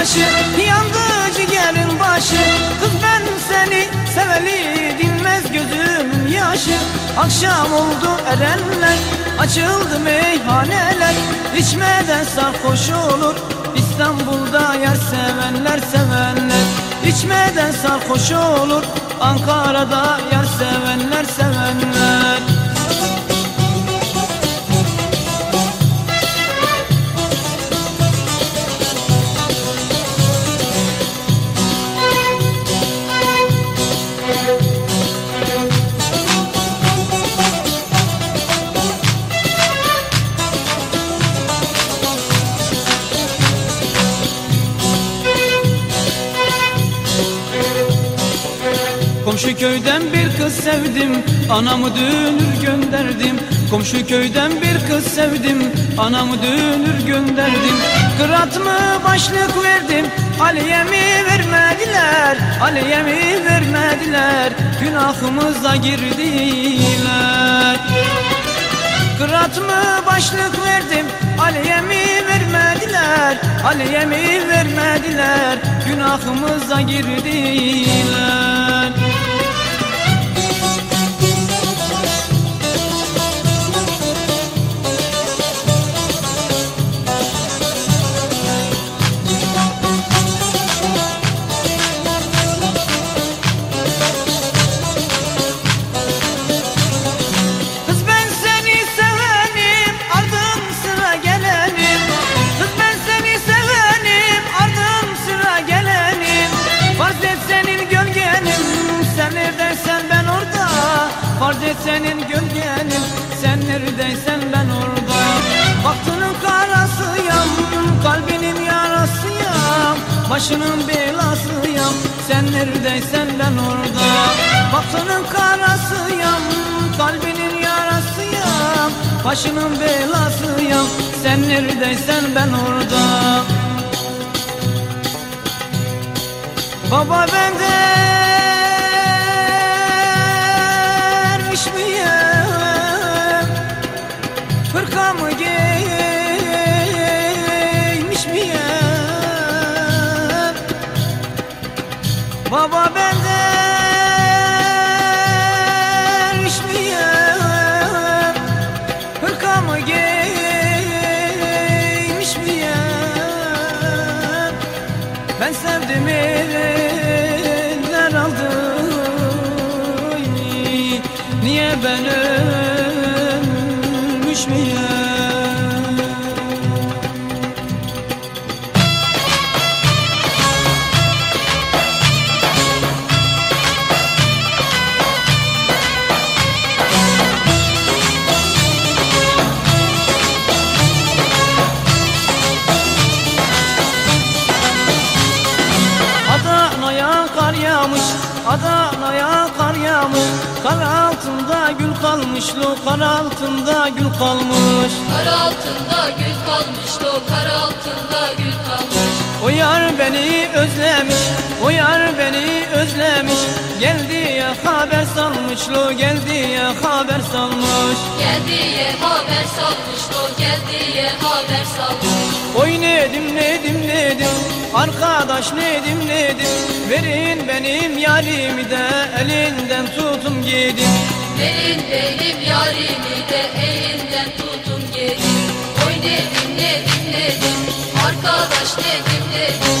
Beşiktaş'ı Yandı ciğerin başı. Kız ben seni seveli dinmez gözümün yaşı. Akşam oldu erenler Açıldı meyhaneler. İçmeden sarhoş olur İstanbul'da yer sevenler sevenler. İçmeden sarhoş olur Ankara'da yer Komşu köyden bir kız sevdim Anamı dönür gönderdim. Komşu köyden bir kız sevdim Anamı dönür gönderdim. Kırat mı başlık verdim Ali'ye mi vermediler? Ali'ye mi vermediler? Günahımıza girdiler. Kırat mı başlık verdim Ali'ye mi vermediler? Ali'ye mi vermediler? Günahımıza girdiler Başının belasıyam sen neredeysen ben orada. Baktının karasıyam kalbinin yarasıyam. Başının belasıyam sen neredeysen ben orada. Baba ben Baba ben dermiş miyim Hırkamı giymiş miyim Ben sevdim eller aldı Niye ben ölmüş Adana'ya kar yağmış Kar altında gül kalmış lo Kar altında gül kalmış. Kar altında gül kalmış lo kar altında gül kalmış. O yar beni özlemiş O yar beni özlemiş. Gel diye haber salmış lo Gel diye haber salmış. Gel diye haber salmış lo gel diye haber salmış nedim nedim nedim. Arkadaş nedim nedim. Verin benim yarimi de Elinden tutum gidin. Verin benim yarimi de elinden tutun gelin Oy nedim nedim nedim. Arkadaş nedim